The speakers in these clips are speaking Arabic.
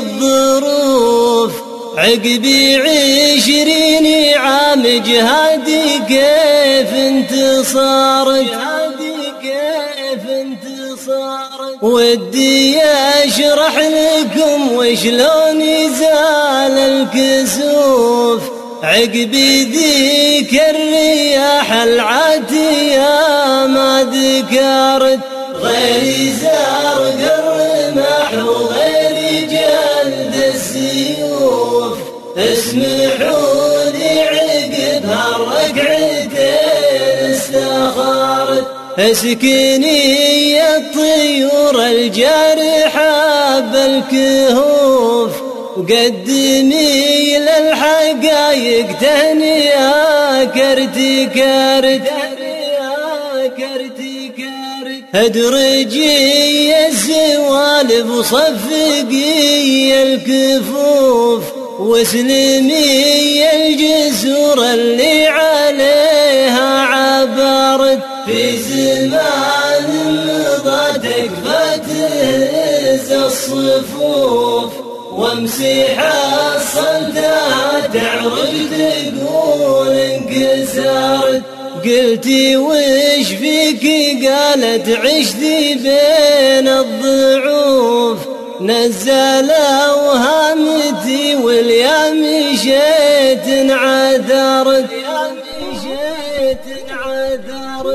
الظروف. عقبي عشرين عام جهادي كيف انتصارك؟ ودي أشرح لكم وشلون يزال الكسوف. عقبي ذيك الرياح العاتية ما ذكرت. غير زار الرماح اسمحوني عقبها الركعتين استخارت اسكني الطيور الجارحة بالكهوف وقدمي للحقايق تهنئة كرتي كرت ادرجي السوالف وصفقي الكفوف. واسلمي الجسور اللي عليها عبرت في زمان مضى تكفى تهز الصفوف وامسح الصلدات تعرج تقول انكسرت. قلتي وش فيك؟ قالت عشتي بين الضعوف. نزل اوهامتي واليوم مشيت انعذرت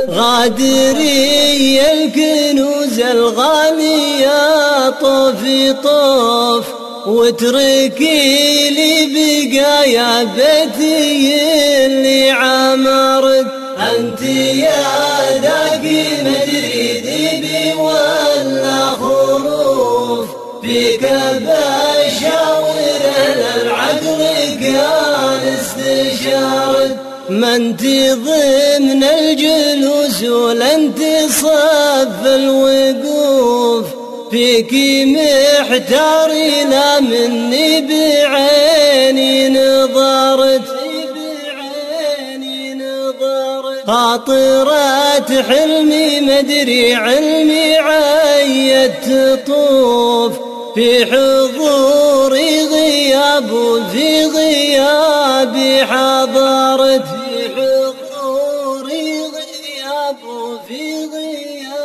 غادري الكنوز الغالية طوفي طوف واتركي لي بقايا بيتي ما انت ضمن الجلوس ولا انت صف الوقوف. فيك محتاري لا مني بعيني نظرت. خاطرات حلمي مدري علمي عيت تطوف في حضوري غياب وفي غيابي حضرت في حضوري غياب وفي غيابي